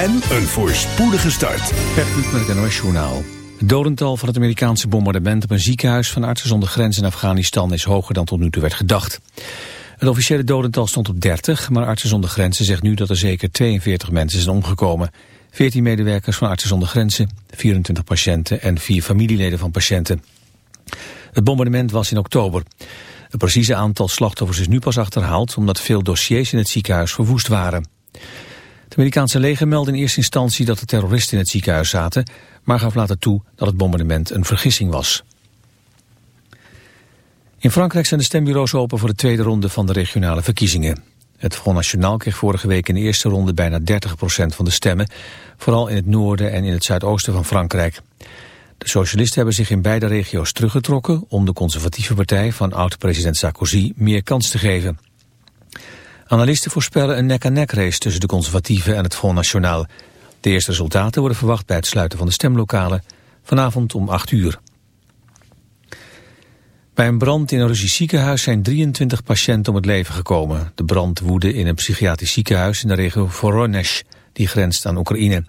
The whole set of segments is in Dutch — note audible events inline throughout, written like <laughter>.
en een voorspoedige start. Met het NOS. Het dodental van het Amerikaanse bombardement op een ziekenhuis van Artsen zonder Grenzen in Afghanistan is hoger dan tot nu toe werd gedacht. Het officiële dodental stond op 30, maar Artsen zonder Grenzen zegt nu dat er zeker 42 mensen zijn omgekomen. 14 medewerkers van Artsen zonder Grenzen, 24 patiënten en 4 familieleden van patiënten. Het bombardement was in oktober. Het precieze aantal slachtoffers is nu pas achterhaald omdat veel dossiers in het ziekenhuis verwoest waren. Het Amerikaanse leger meldde in eerste instantie dat de terroristen in het ziekenhuis zaten, maar gaf later toe dat het bombardement een vergissing was. In Frankrijk zijn de stembureaus open voor de tweede ronde van de regionale verkiezingen. Het Front National kreeg vorige week in de eerste ronde bijna 30% van de stemmen, vooral in het noorden en in het zuidoosten van Frankrijk. De socialisten hebben zich in beide regio's teruggetrokken om de conservatieve partij van oud-president Sarkozy meer kans te geven. Analisten voorspellen een nek-aan-nek race tussen de conservatieven en het Front National. De eerste resultaten worden verwacht bij het sluiten van de stemlokalen vanavond om 8 uur. Bij een brand in een Russisch ziekenhuis zijn 23 patiënten om het leven gekomen. De brand woedde in een psychiatrisch ziekenhuis in de regio Voronezh, die grenst aan Oekraïne.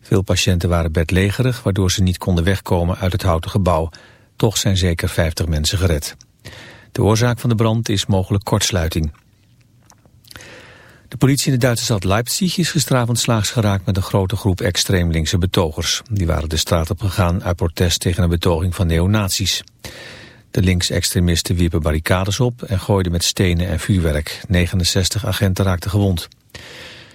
Veel patiënten waren bedlegerig, waardoor ze niet konden wegkomen uit het houten gebouw. Toch zijn zeker 50 mensen gered. De oorzaak van de brand is mogelijk kortsluiting. De politie in de Duitse stad Leipzig is gisteravond slaags geraakt met een grote groep extreem linkse betogers. Die waren de straat op gegaan uit protest tegen een betoging van neonazies. De linksextremisten wierpen barricades op en gooiden met stenen en vuurwerk. 69 agenten raakten gewond.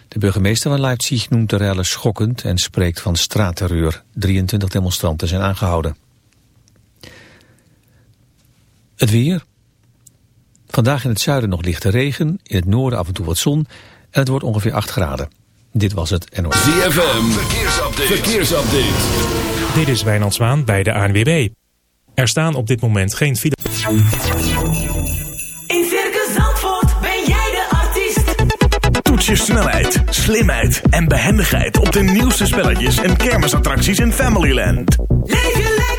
De burgemeester van Leipzig noemt de rellen schokkend en spreekt van straatterreur. 23 demonstranten zijn aangehouden. Het weer. Vandaag in het zuiden nog lichte regen, in het noorden af en toe wat zon en het wordt ongeveer 8 graden. Dit was het NOS. ZFM, verkeersupdate. verkeersupdate. Dit is Wijnand Zwaan bij de ANWB. Er staan op dit moment geen file. In Circus Zandvoort ben jij de artiest. Toets je snelheid, slimheid en behendigheid op de nieuwste spelletjes en kermisattracties in Familyland. Leef je lekker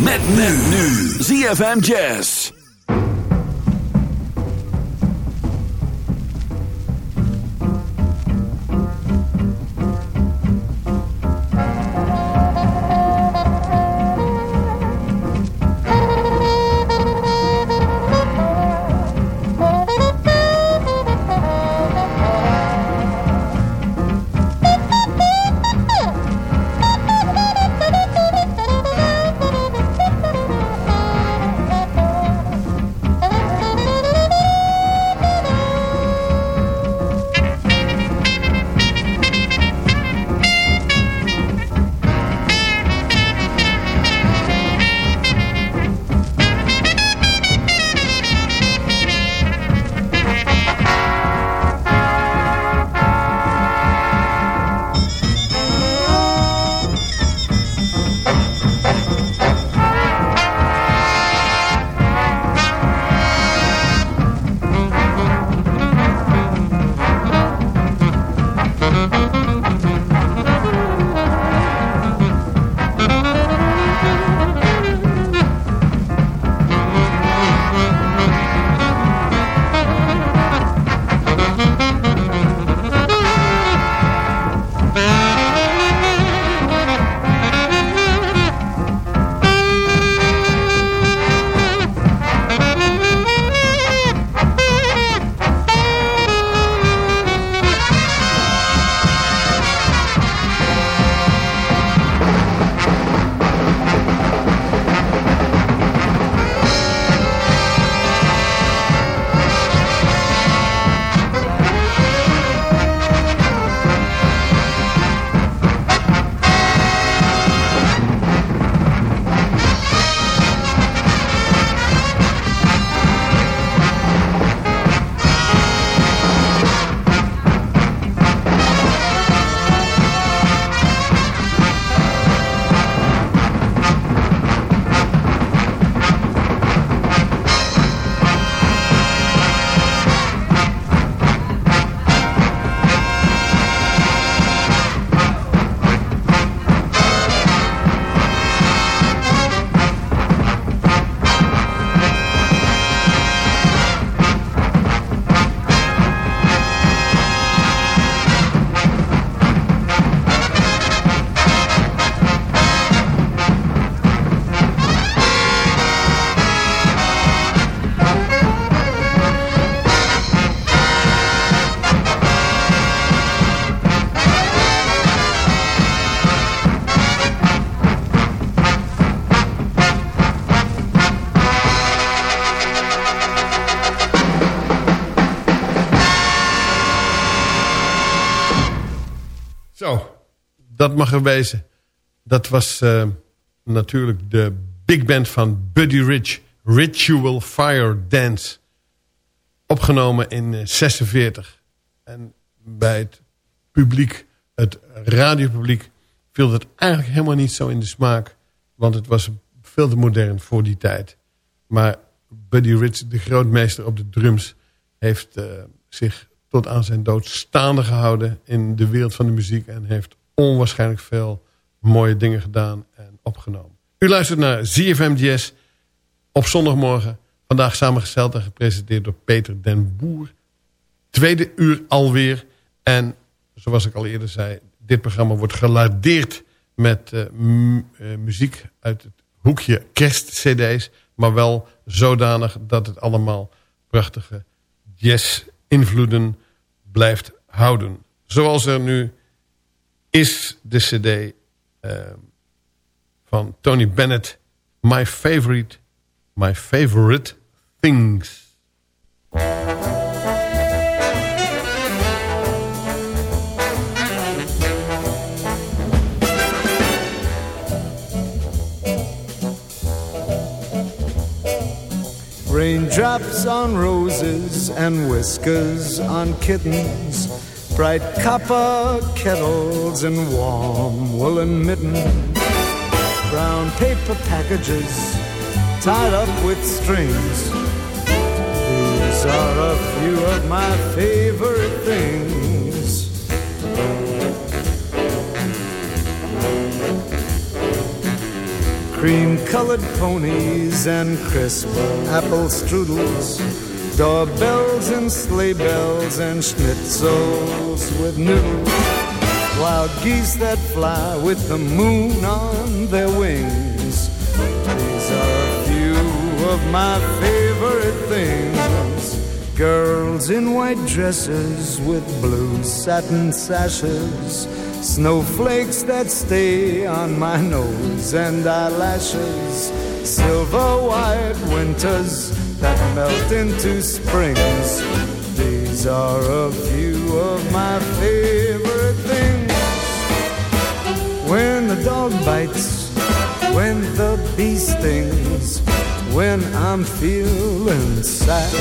Met men nu. ZFM Jazz. Mag er wezen. Dat was uh, natuurlijk de big band van Buddy Rich. Ritual Fire Dance. Opgenomen in uh, 46. En bij het publiek, het radiopubliek... viel het eigenlijk helemaal niet zo in de smaak. Want het was veel te modern voor die tijd. Maar Buddy Rich, de grootmeester op de drums... heeft uh, zich tot aan zijn dood staande gehouden in de wereld van de muziek. En heeft onwaarschijnlijk veel mooie dingen gedaan en opgenomen. U luistert naar ZFM Jazz op zondagmorgen. Vandaag samengesteld en gepresenteerd door Peter den Boer. Tweede uur alweer. En zoals ik al eerder zei, dit programma wordt gelardeerd met uh, muziek uit het hoekje kerstcd's. Maar wel zodanig dat het allemaal prachtige jazz-invloeden blijft houden. Zoals er nu is de cd uh, van Tony Bennett. My Favorite, My Favorite Things. Raindrops on roses and whiskers on kittens. Bright copper kettles and warm woolen mittens. Brown paper packages tied up with strings. These are a few of my favorite things. cream colored ponies and crisp apple strudels, doorbells and sleigh bells and schnitzels with noodles, wild geese that fly with the moon on their wings. These are a few of my favorite things. Girls in white dresses with blue satin sashes Snowflakes that stay on my nose and eyelashes. Silver white winters that melt into springs. These are a few of my favorite things. When the dog bites, when the bee stings, when I'm feeling sad.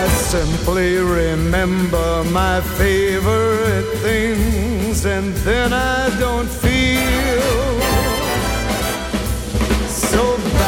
I simply remember my favorite things, and then I don't feel so bad.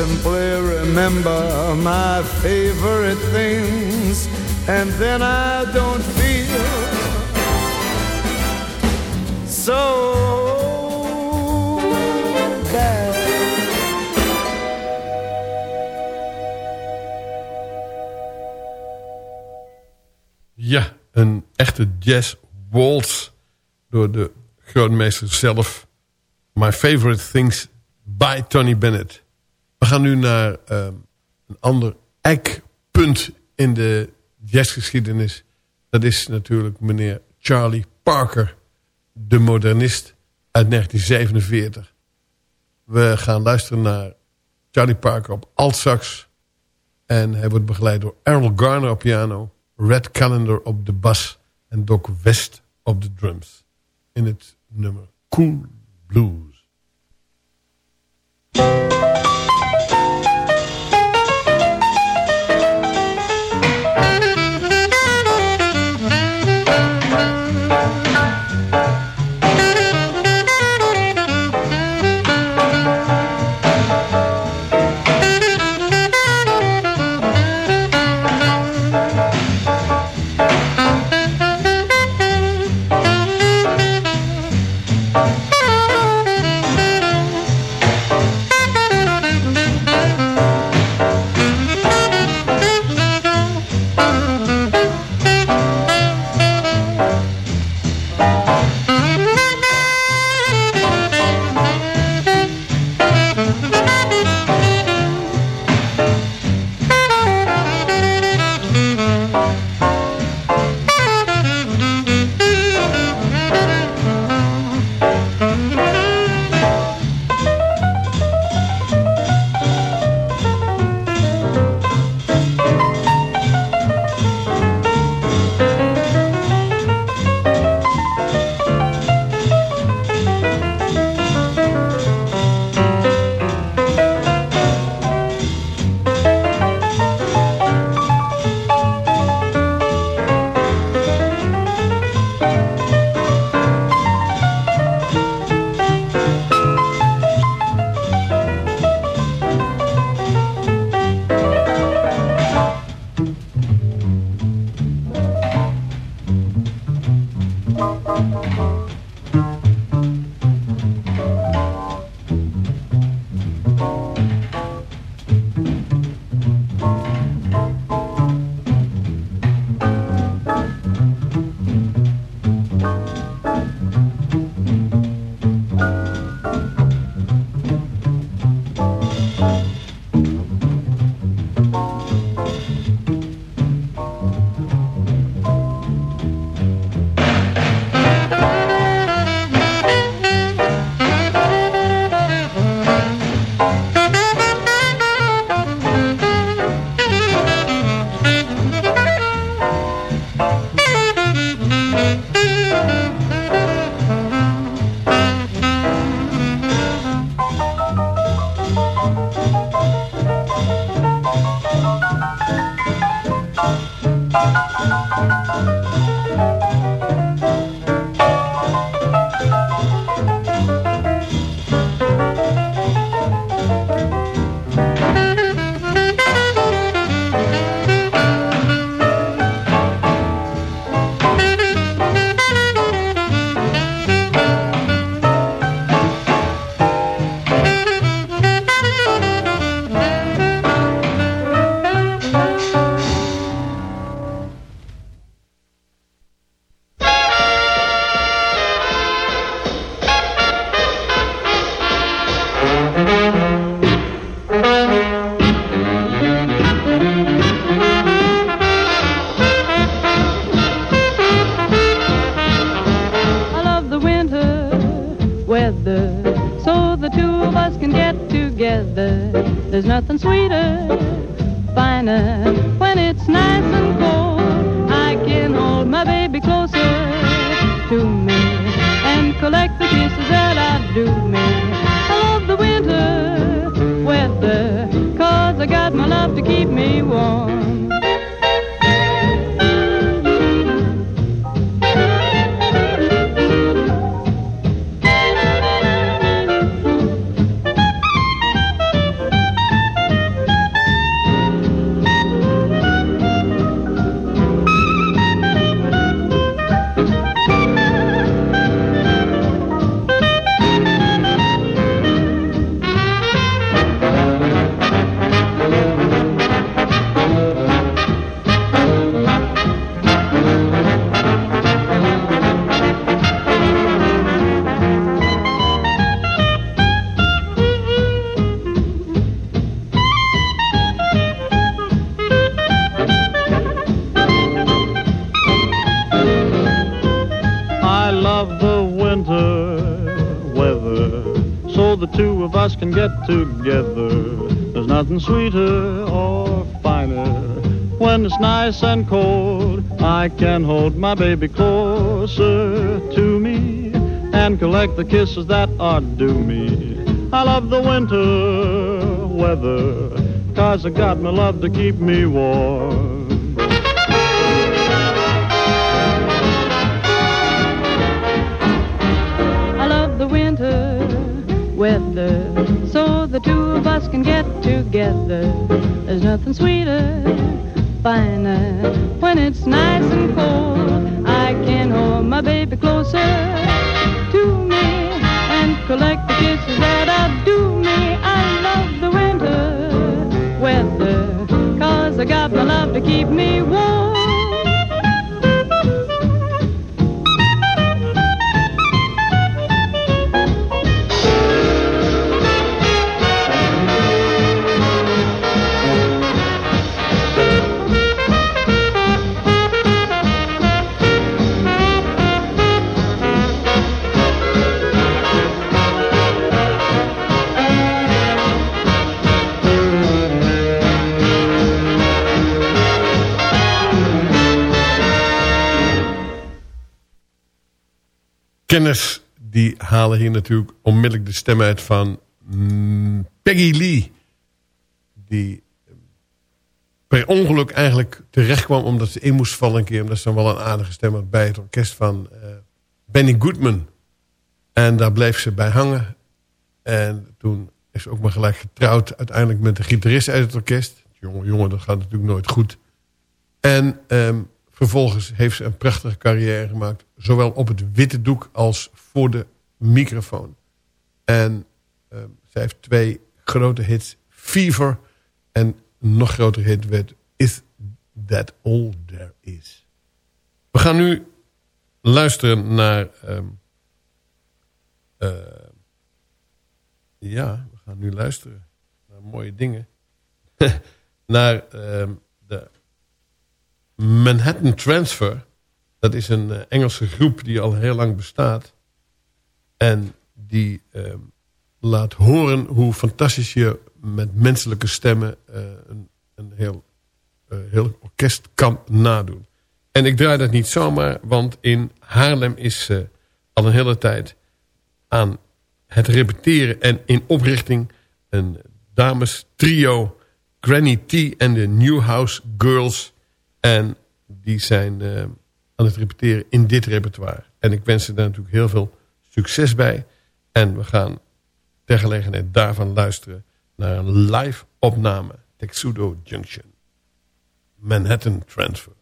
Simply remember my favorite things, and then I don't feel so bad. Ja, een echte jazz waltz door de grootmeester zelf. My Favorite Things by Tony Bennett. We gaan nu naar uh, een ander eikpunt in de jazzgeschiedenis. Dat is natuurlijk meneer Charlie Parker, de modernist uit 1947. We gaan luisteren naar Charlie Parker op altsax. En hij wordt begeleid door Errol Garner op piano... Red Calendar op de bas en Doc West op de drums. In het nummer Cool Blues. Weather so the two of us can get together. There's nothing sweeter, finer when it's nice and cold. I can hold my baby closer to me and collect the kisses that I do me. I love the winter weather cause I got my love to keep me warm. Together. There's nothing sweeter or finer when it's nice and cold. I can hold my baby closer to me and collect the kisses that are due me. I love the winter weather, cause I got my love to keep me warm. Us can get together. There's nothing sweeter, finer, when it's nice and cold. I can hold my baby closer to me and collect the kisses that outdo me. I love the winter weather, cause I got my love to keep me warm. Kenners die halen hier natuurlijk onmiddellijk de stem uit van mm, Peggy Lee. Die per ongeluk eigenlijk terecht kwam omdat ze in moest vallen een keer. Omdat ze dan wel een aardige stem had bij het orkest van eh, Benny Goodman. En daar bleef ze bij hangen. En toen is ze ook maar gelijk getrouwd uiteindelijk met de gitarist uit het orkest. Jongen, jongen, dat gaat natuurlijk nooit goed. En ehm, vervolgens heeft ze een prachtige carrière gemaakt. Zowel op het witte doek als voor de microfoon. En ehm, zij heeft twee grote hits. Fever en een nog grotere hit werd Is That All There Is. We gaan nu luisteren naar... ehm, eh, ja, we gaan nu luisteren naar mooie dingen. <laughs> naar ehm, de Manhattan Transfer. Dat is een eh, Engelse groep die al heel lang bestaat. En die ehm, laat horen hoe fantastisch je met menselijke stemmen eh, een, een heel, eh, heel orkest kan nadoen. En ik draai dat niet zomaar, want in Haarlem is al een hele tijd aan het repeteren en in oprichting een dames trio Granny T en de Newhouse Girls. En die zijn eh, aan het repeteren in dit repertoire. En ik wens ze daar natuurlijk heel veel succes bij. En we gaan ter gelegenheid daarvan luisteren naar een live opname. Texudo Junction. Manhattan Transfer.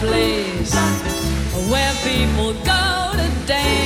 Place where people go to dance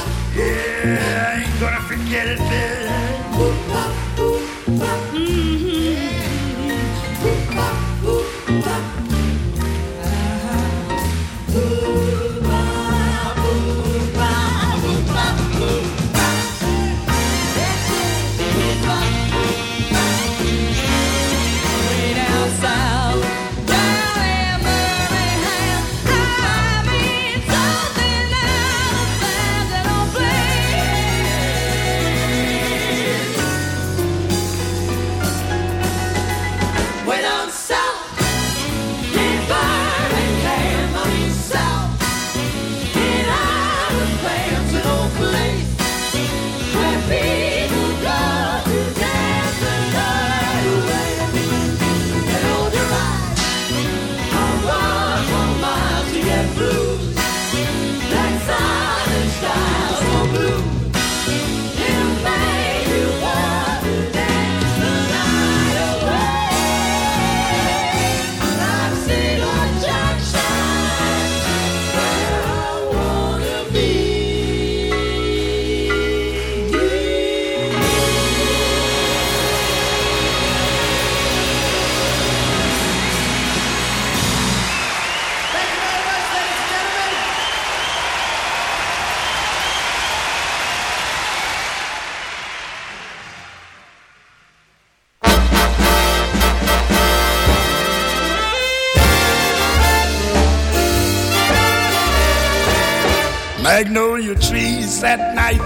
Magnolia trees at night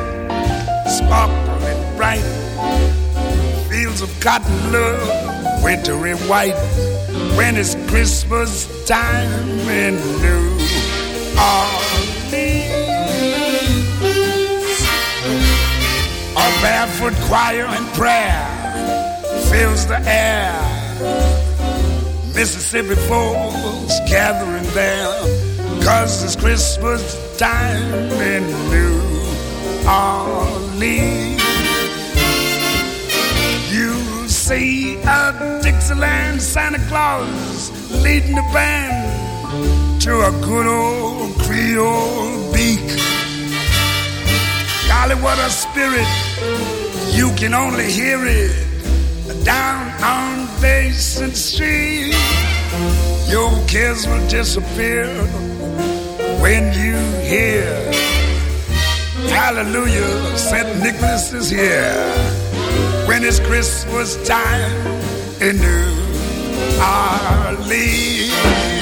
sparkling bright. Fields of cotton look wintry white when it's Christmas time in New Orleans. A barefoot choir and prayer fills the air. Mississippi folks gathering there, cause it's Christmas time in New Orleans. You see a Dixieland Santa Claus leading the band to a good old Creole beak. Golly, what a spirit! You can only hear it down on Basin Street. Your cares will disappear when you hear Hallelujah, St. Nicholas is here. When it's Christmas time in New Orleans.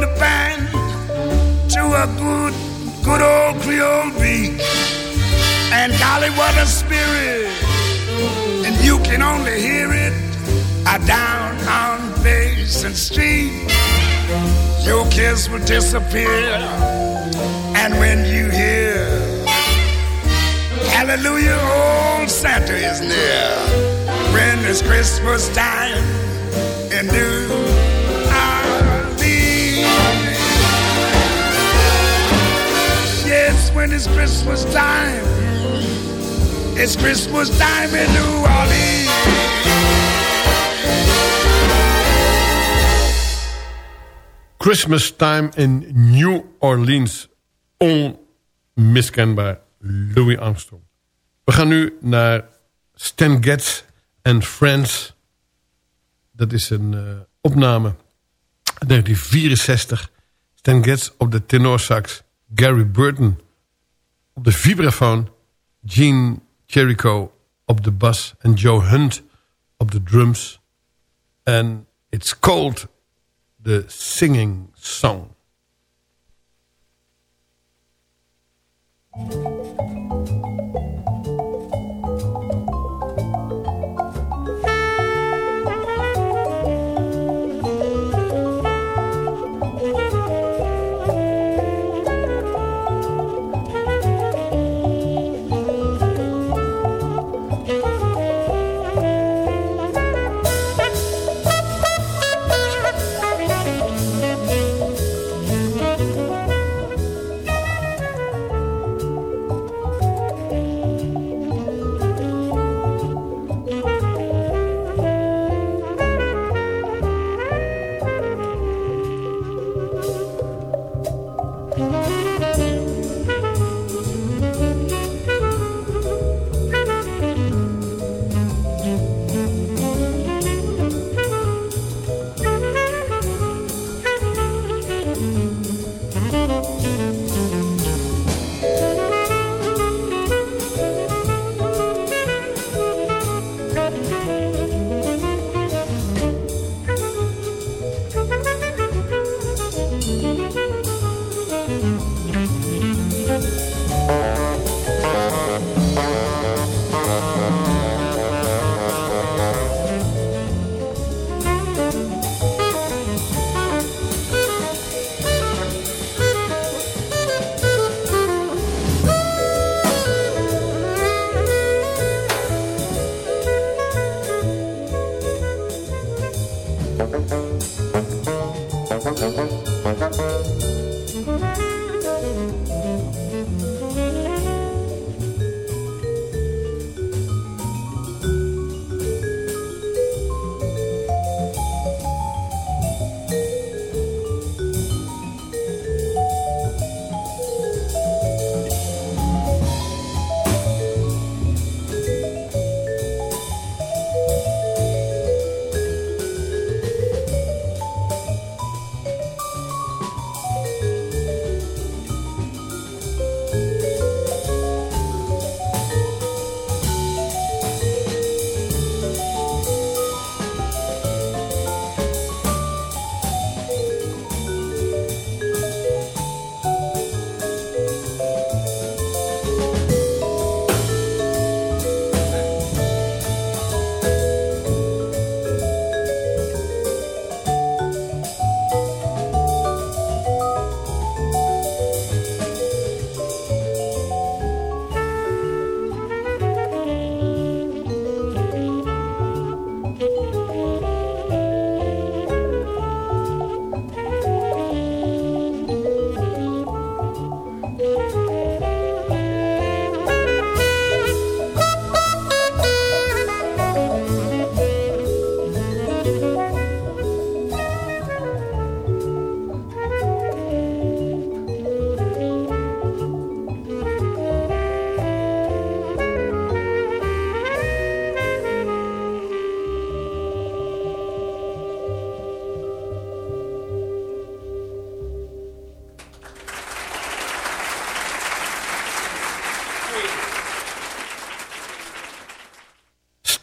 The band to a good, good old Creole beat. And golly, what a spirit! And you can only hear it down on Basin Street. Your kiss will disappear. And when you hear, Hallelujah, old Santa is near when it's Christmas time in New when it's Christmas time, it's Christmas time in New Orleans. Christmas Time in New Orleans. Onmiskenbaar Louis Armstrong. We gaan nu naar Stan Getz and Friends. Dat is een eh, opname uit 1964. Stan Getz op de tenorsax. Gary Burton op de vibrafoon. Gene Cherico op de bas. En Joe Hunt op de drums. En it's called the Singing Song.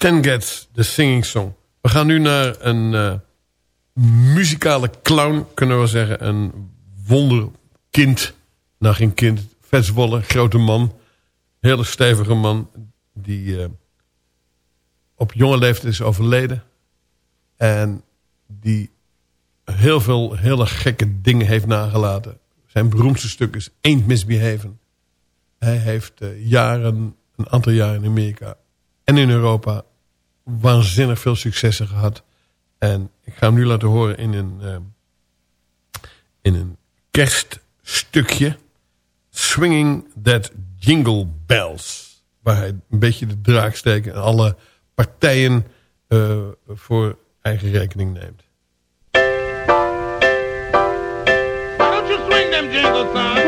Stan Getz, de singing song. We gaan nu naar een eh, muzikale clown, kunnen we zeggen. Een wonderkind. Nou, geen kind. Vetswolle, grote man. Hele stevige man. Die eh, op jonge leeftijd is overleden. En die heel veel hele gekke dingen heeft nagelaten. Zijn beroemdste stuk is Ain't Misbehaven. Hij heeft eh, jaren, een aantal jaren in Amerika en in Europa waanzinnig veel successen gehad. En ik ga hem nu laten horen in een, eh, in een kerststukje. Swinging That Jingle Bells. Waar hij een beetje de draak steekt en alle partijen eh, voor eigen rekening neemt. Why don't you swing them? Jingle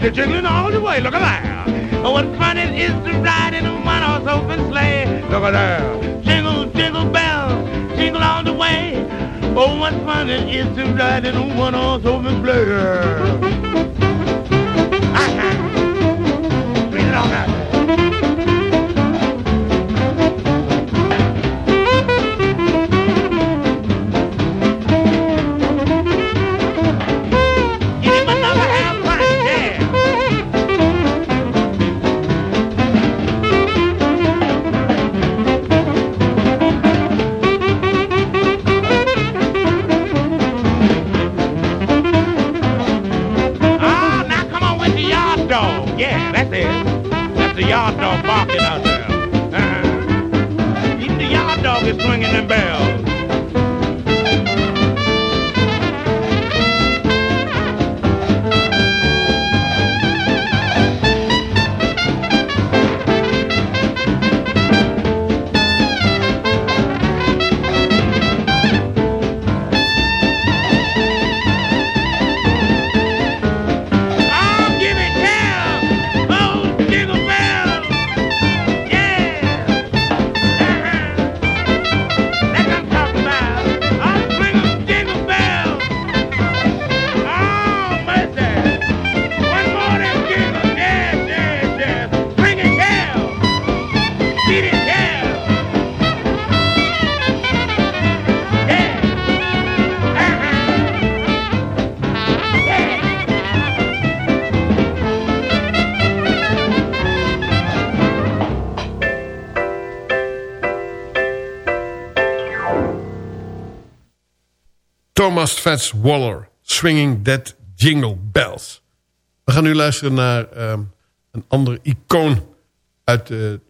They're jingling all the way. Look at that. Oh, what fun it is to ride in a one-horse open sleigh. Look at that. Jingle, jingle bells, jingle all the way. Oh, what fun it is to ride in a one-horse open sleigh. Thomas Fats Waller, Swinging That Jingle Bells. We gaan nu luisteren naar ehm, een ander icoon uit de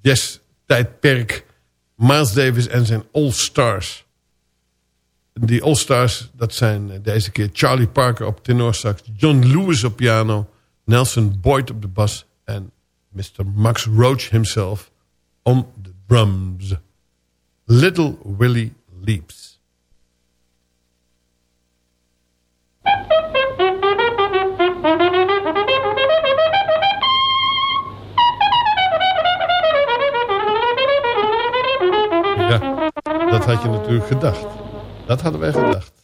jazz-tijdperk. Miles Davis en zijn All Stars. Die All Stars, dat zijn eh, deze keer Charlie Parker op tenorsax... John Lewis op piano, Nelson Boyd op de bas... en Mr. Max Roach himself on the drums. Little Willie Leaps. Dat hadden wij gedacht.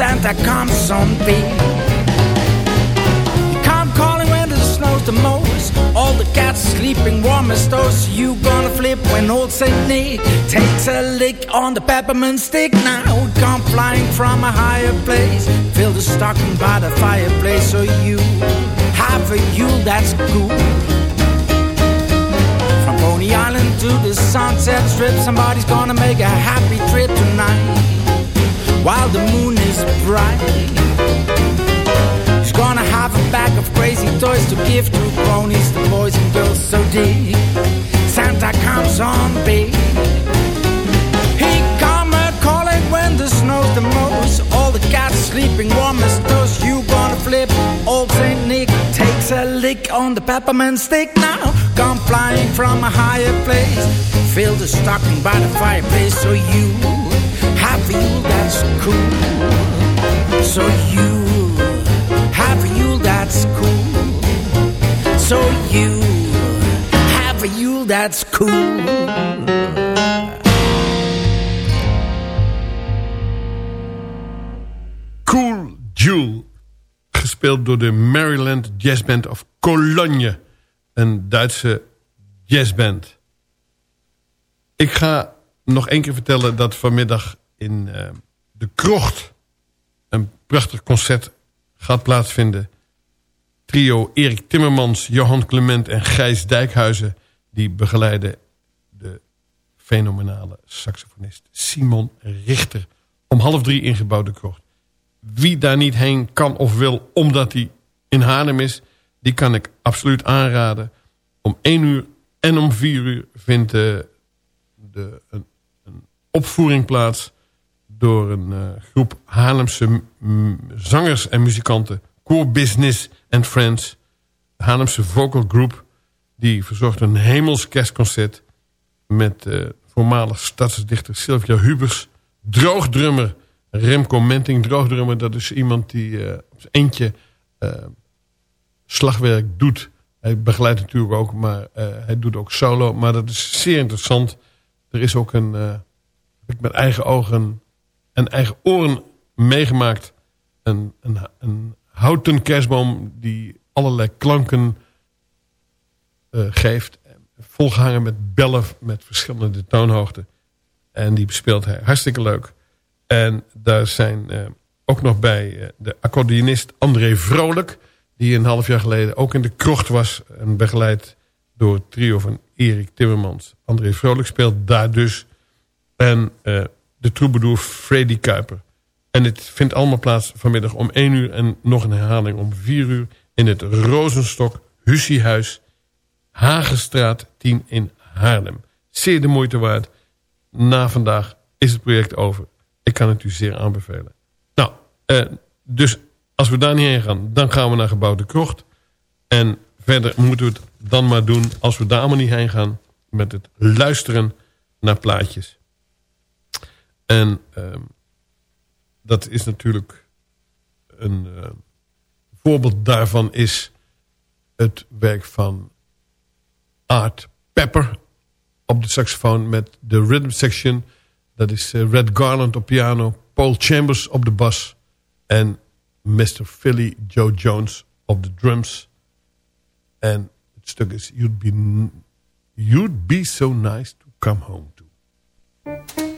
Santa comes on beat. You come calling when the snow's the most. All the cats sleeping warm as toast. You gonna flip when old Saint Nick takes a lick on the peppermint stick. Now come flying from a higher place. Fill the stocking by the fireplace so you have a Yule that's cool. From Coney Island to the Sunset Strip, somebody's gonna make a happy trip tonight. While the moon is bright, he's gonna have a bag of crazy toys to give to ponies, the boys and girls so deep. Santa comes on big. He come a calling when the snow's the most. All the cats sleeping warm as toast. You gonna flip? Old Saint Nick takes a lick on the peppermint stick now. Come flying from a higher place. Fill the stocking by the fireplace so you Yule that's cool. So you have Yule that's cool. So you have Yule that's cool. Cool Jewel. Gespeeld door de Maryland Jazz Band of Cologne. Een Duitse jazzband. Ik ga nog één keer vertellen dat vanmiddag in eh, de Krocht... een prachtig concert gaat plaatsvinden. Trio Erik Timmermans, Johan Clement en Gijs Dijkhuizen... die begeleiden de fenomenale saxofonist Simon Richter... om half drie ingebouwde krocht. Wie daar niet heen kan of wil omdat hij in Haarlem is... die kan ik absoluut aanraden. Om één uur en om vier uur vindt eh, de, een, een opvoering plaats... door een eh, groep Haarlemse zangers en muzikanten... Core Business and Friends... de Haarlemse vocal group... die verzorgt een hemels kerstconcert... met eh, voormalig stadsdichter Sylvia Hubers... droogdrummer Remco Menting. Droogdrummer, dat is iemand die eh, op zijn eentje slagwerk doet. Hij begeleidt natuurlijk ook, maar hij doet ook solo. Maar dat is zeer interessant. Er is ook een, ik met eigen ogen en eigen oren meegemaakt. Een, een, een houten kerstboom die allerlei klanken geeft. Volgehangen met bellen met verschillende toonhoogten. En die bespeelt hij hartstikke leuk. En daar zijn uh, ook nog bij uh, de accordeonist André Vrolijk... die een half jaar geleden ook in de krocht was... en begeleid door het trio van Erik Timmermans. André Vrolijk speelt daar dus. En uh, de troubadour Freddy Kuiper. En dit vindt allemaal plaats vanmiddag om 1 uur... en nog een herhaling om 4 uur... in het Rozenstok Hussiehuis... Hagenstraat 10 in Haarlem. Zeer de moeite waard. Na vandaag is het project over. Ik kan het u zeer aanbevelen. Nou, eh, dus als we daar niet heen gaan, dan gaan we naar Gebouw de Krocht. En verder moeten we het dan maar doen, als we daar allemaal niet heen gaan... met het luisteren naar plaatjes. En uh, dat is natuurlijk een uh, voorbeeld daarvan is het werk van Art Pepper op de saxofoon met de rhythm section... Dat is uh, Red Garland op piano, Paul Chambers op de bas... en Mr. Philly Joe Jones op de drums. En het stuk is You'd Be, you'd be So Nice To Come Home To.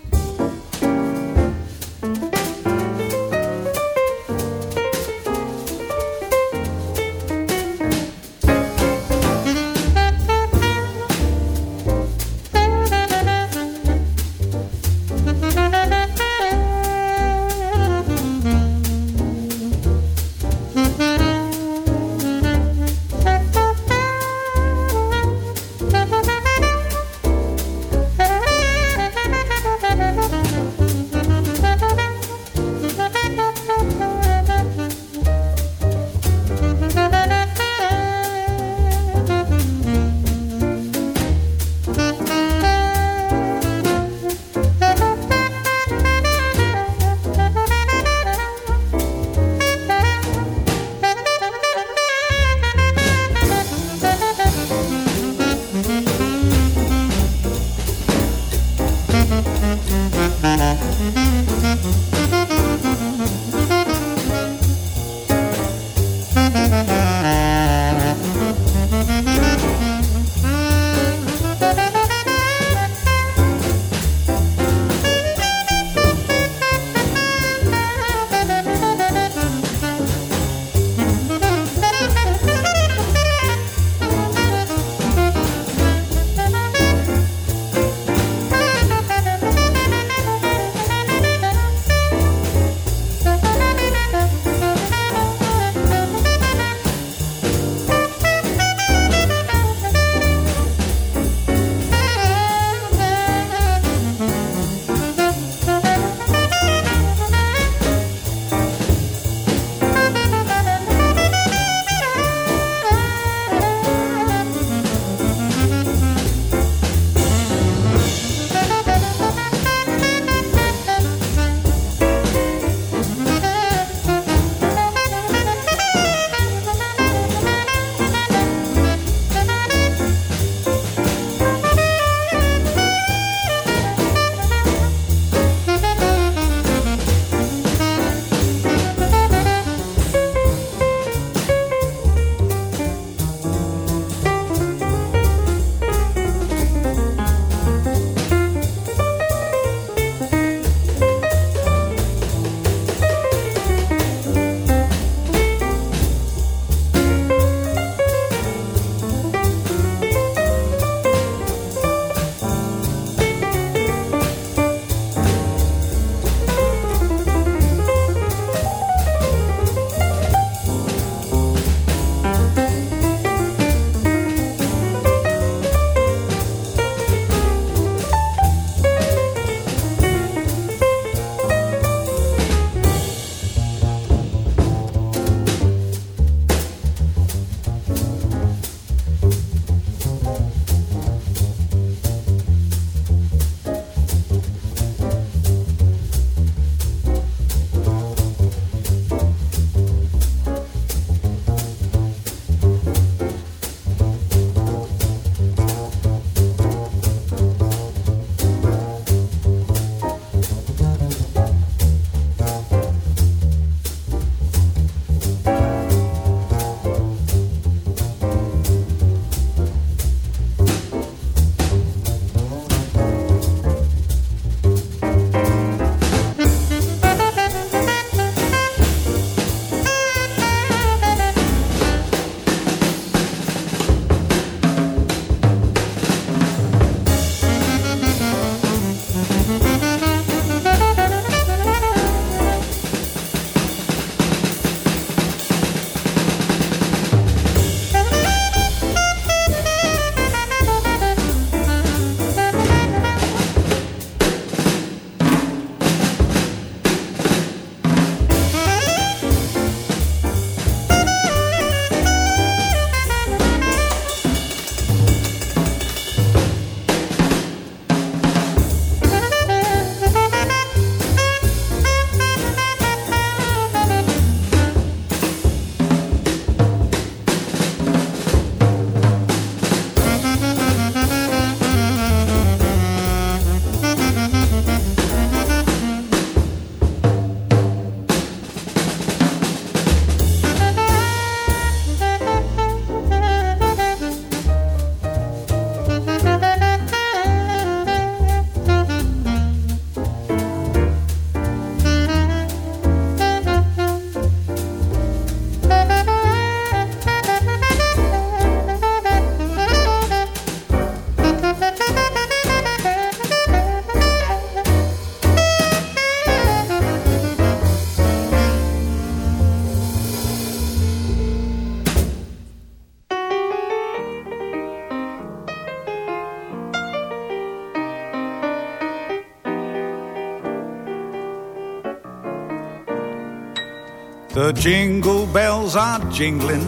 The jingle bells are jingling,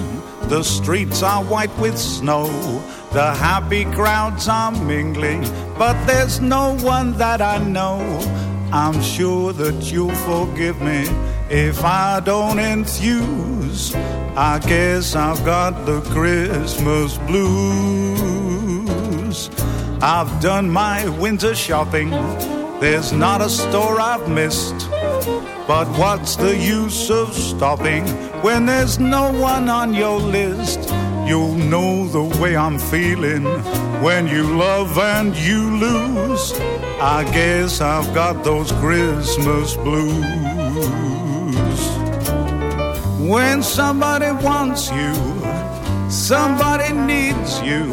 the streets are white with snow. The happy crowds are mingling, but there's no one that I know. I'm sure that you'll forgive me if I don't enthuse. I guess I've got the Christmas blues. I've done my winter shopping, there's not a store I've missed. But what's the use of stopping when there's no one on your list? You'll know the way I'm feeling when you love and you lose. I guess I've got those Christmas blues. When somebody wants you, somebody needs you.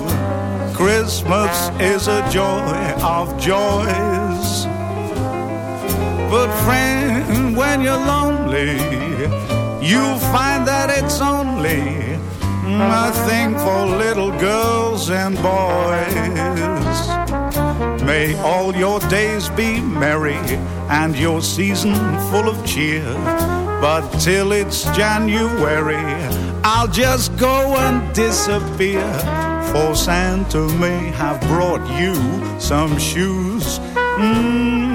Christmas is a joy of joys. But friend, when you're lonely, you'll find that it's only a thing for little girls and boys. May all your days be merry and your season full of cheer. But till it's January, I'll just go and disappear. For Santa may have brought you some shoes. Mm,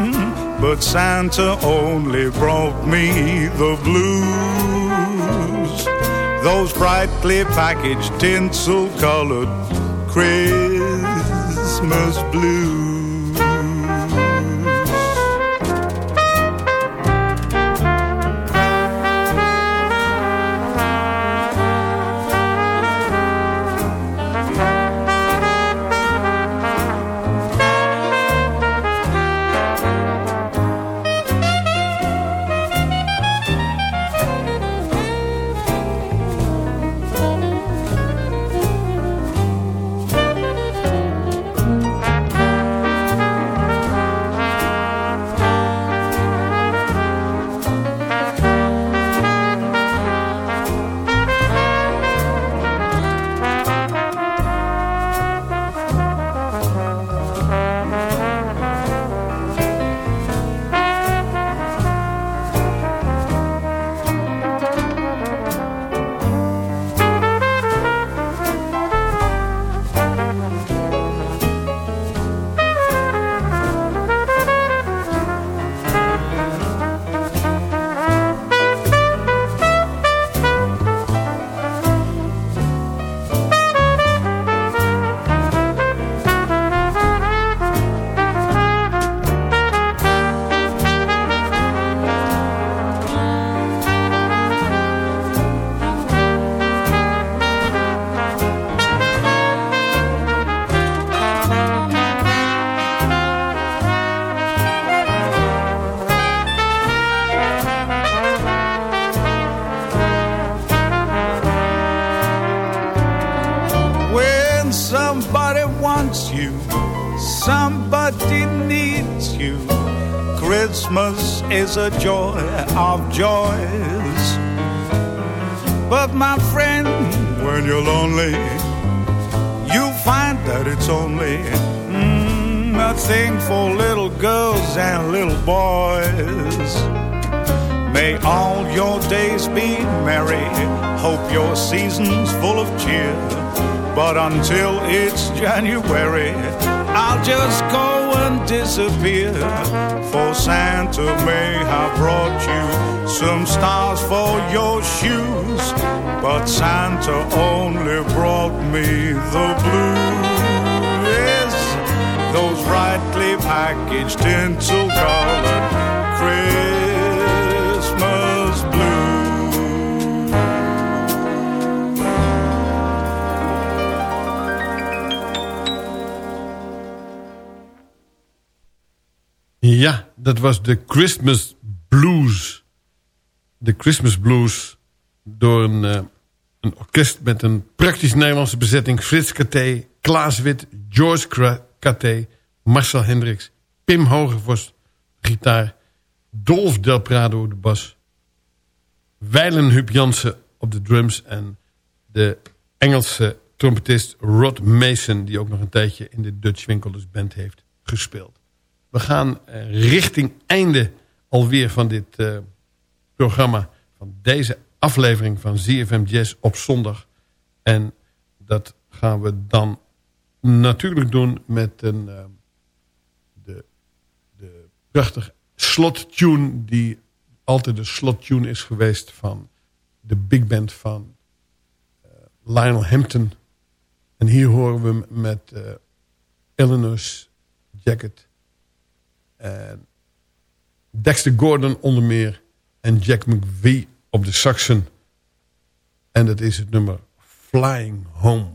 but Santa only brought me the blues. Those brightly packaged, tinsel colored Christmas blues. A joy of joys. But my friend, when you're lonely, you find that it's only mm, a thing for little girls and little boys. May all your days be merry. Hope your season's full of cheer. But until it's January, I'll just go and disappear. For Santa may have brought you some stars for your shoes. But Santa only brought me the blues. Yes, those brightly packaged tinsel colored Christmas Ja, dat was de Christmas Blues. De Christmas Blues door een, eh, een orkest met een praktisch Nederlandse bezetting. Frits Katé, Klaas Wit, George Katé, Marcel Hendricks, Pim Hogevorst, gitaar. Dolf Del Prado, de bas. Weilen Huub Jansen op de drums. En de Engelse trompetist Rod Mason... die ook nog een tijdje in de Dutch Winkelers Band heeft gespeeld. We gaan eh, richting einde alweer van dit eh, programma. Van deze aflevering van ZFM Jazz op zondag. En dat gaan we dan natuurlijk doen met een, uh, de, de prachtige slottune... die altijd de slottune is geweest van de big band van Lionel Hampton. En hier horen we hem met Illinois Jacket... En Dexter Gordon onder meer. En Jack McVie op de saxen. En dat is het nummer Flying Home.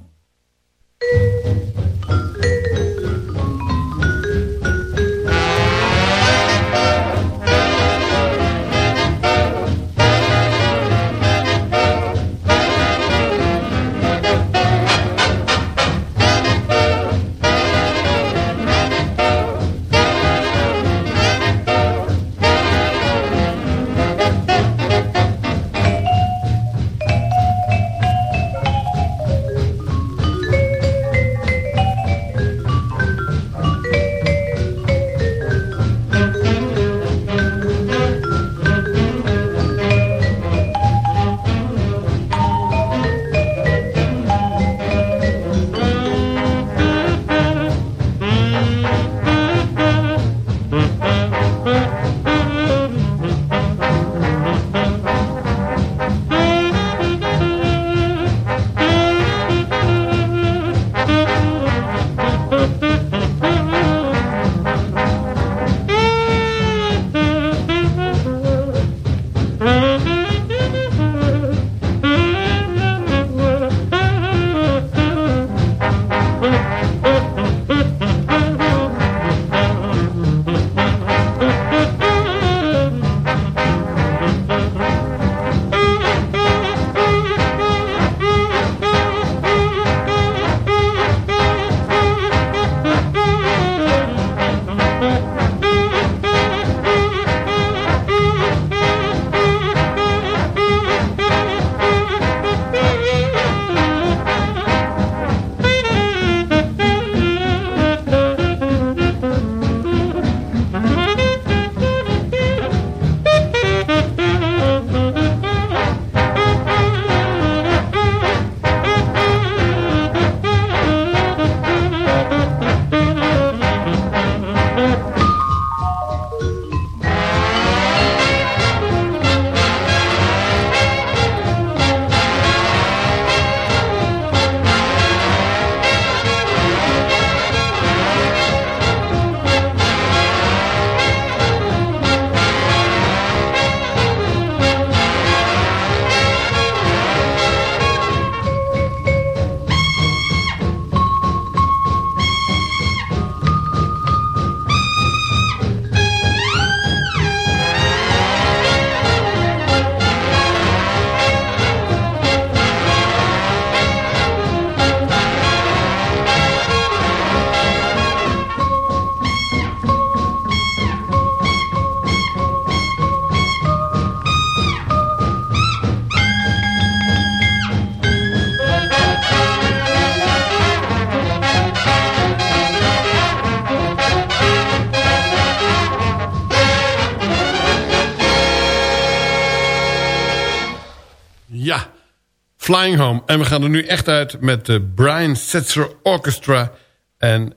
Flying Home. En we gaan er nu echt uit met de Brian Setzer Orchestra. En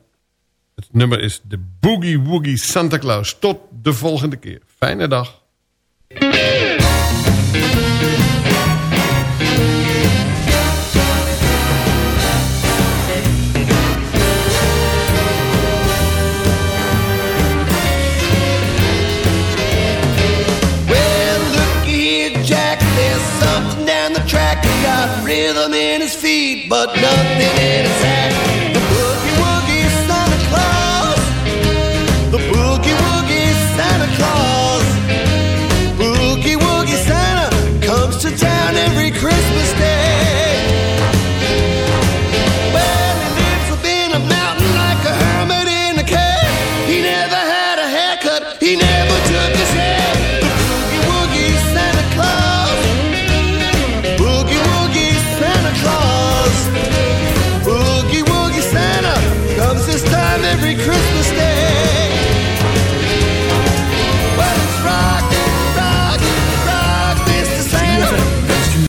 het nummer is de Boogie Woogie Santa Claus. Tot de volgende keer. Fijne dag. Got rhythm in his feet, but nothing in his hat.